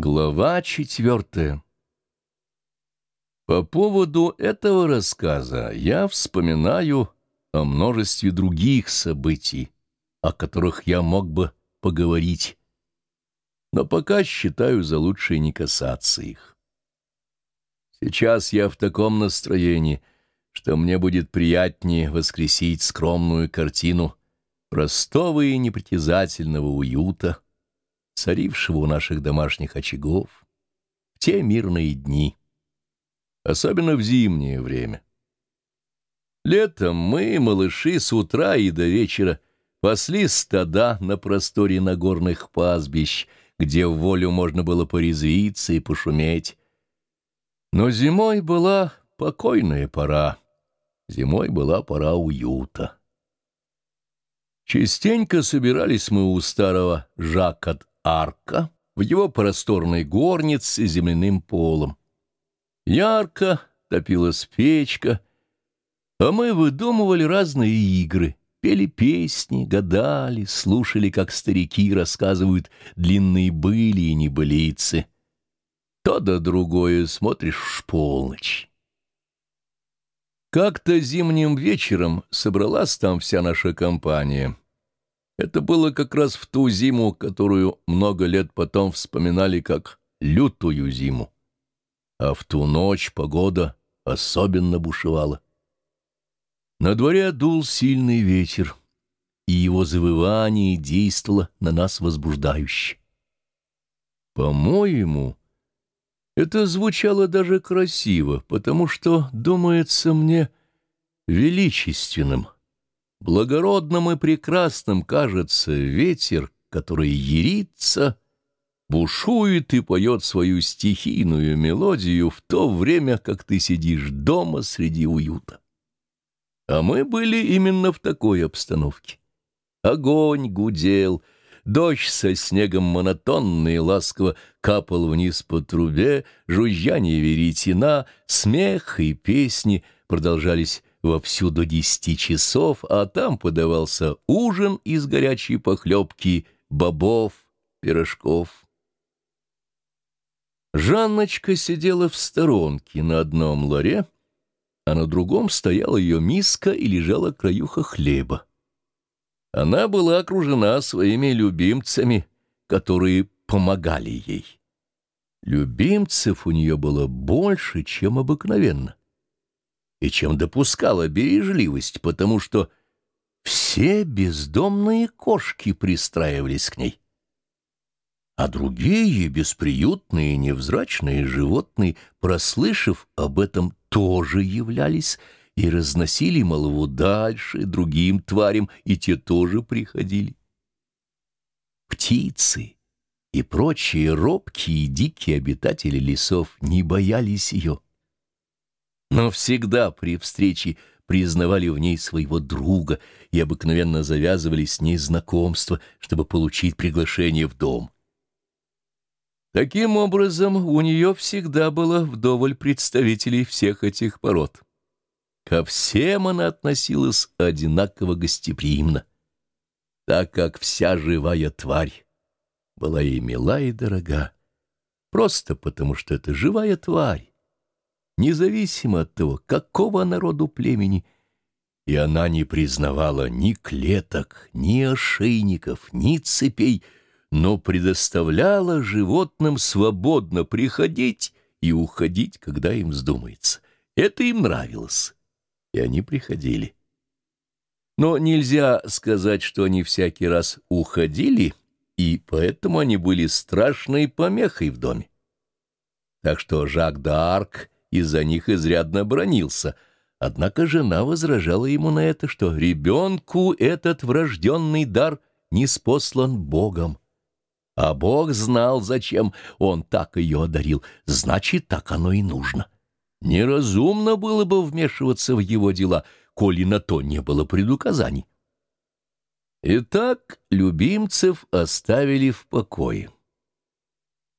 Глава четвертая По поводу этого рассказа я вспоминаю о множестве других событий, о которых я мог бы поговорить, но пока считаю за лучшее не касаться их. Сейчас я в таком настроении, что мне будет приятнее воскресить скромную картину простого и непритязательного уюта, царившего у наших домашних очагов в те мирные дни, особенно в зимнее время. Летом мы, малыши, с утра и до вечера пасли стада на просторе нагорных пастбищ, где в волю можно было порезвиться и пошуметь. Но зимой была покойная пора, зимой была пора уюта. Частенько собирались мы у старого Жака арка в его просторной горнице с земляным полом. Ярко топилась печка, а мы выдумывали разные игры, пели песни, гадали, слушали, как старики рассказывают длинные были и небылицы. То да другое смотришь в полночь. Как-то зимним вечером собралась там вся наша компания — это было как раз в ту зиму, которую много лет потом вспоминали как лютую зиму. А в ту ночь погода особенно бушевала. На дворе дул сильный ветер, и его завывание действовало на нас возбуждающе. По-моему, это звучало даже красиво, потому что, думается мне, величественным — Благородным и прекрасным кажется ветер, который ярится, бушует и поет свою стихийную мелодию в то время, как ты сидишь дома среди уюта. А мы были именно в такой обстановке. Огонь гудел, дождь со снегом монотонно и ласково капал вниз по трубе, жужжание веретена, смех и песни продолжались вовсю до десяти часов, а там подавался ужин из горячей похлебки, бобов, пирожков. Жанночка сидела в сторонке на одном ларе, а на другом стояла ее миска и лежала краюха хлеба. Она была окружена своими любимцами, которые помогали ей. Любимцев у нее было больше, чем обыкновенно и чем допускала бережливость, потому что все бездомные кошки пристраивались к ней. А другие бесприютные невзрачные животные, прослышав об этом, тоже являлись и разносили молву дальше другим тварям, и те тоже приходили. Птицы и прочие робкие и дикие обитатели лесов не боялись ее но всегда при встрече признавали в ней своего друга и обыкновенно завязывали с ней знакомство, чтобы получить приглашение в дом. Таким образом, у нее всегда было вдоволь представителей всех этих пород. Ко всем она относилась одинаково гостеприимно, так как вся живая тварь была ей мила и дорога, просто потому что это живая тварь, независимо от того, какого народу племени, и она не признавала ни клеток, ни ошейников, ни цепей, но предоставляла животным свободно приходить и уходить, когда им вздумается. Это им нравилось, и они приходили. Но нельзя сказать, что они всякий раз уходили, и поэтому они были страшной помехой в доме. Так что Жак д'Арк из-за них изрядно бронился. Однако жена возражала ему на это, что ребенку этот врожденный дар не спослан Богом. А Бог знал, зачем он так ее одарил, значит, так оно и нужно. Неразумно было бы вмешиваться в его дела, коли на то не было предуказаний. Итак, любимцев оставили в покое.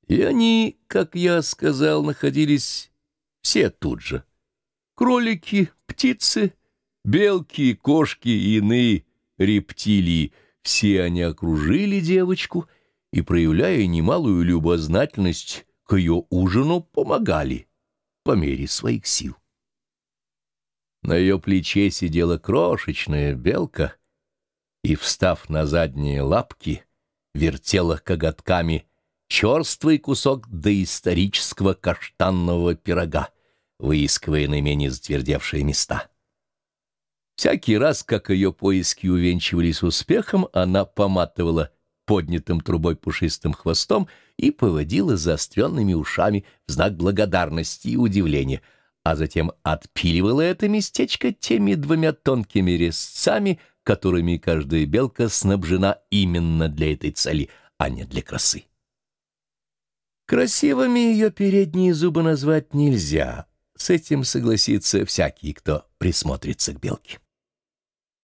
И они, как я сказал, находились все тут же. Кролики, птицы, белки, кошки и иные рептилии — все они окружили девочку и, проявляя немалую любознательность, к ее ужину помогали по мере своих сил. На ее плече сидела крошечная белка и, встав на задние лапки, вертела коготками черствый кусок доисторического каштанного пирога, выискивая наименее затвердевшие места. Всякий раз, как ее поиски увенчивались успехом, она поматывала поднятым трубой пушистым хвостом и поводила заостренными ушами в знак благодарности и удивления, а затем отпиливала это местечко теми двумя тонкими резцами, которыми каждая белка снабжена именно для этой цели, а не для красы. Красивыми ее передние зубы назвать нельзя, с этим согласится всякий, кто присмотрится к белке.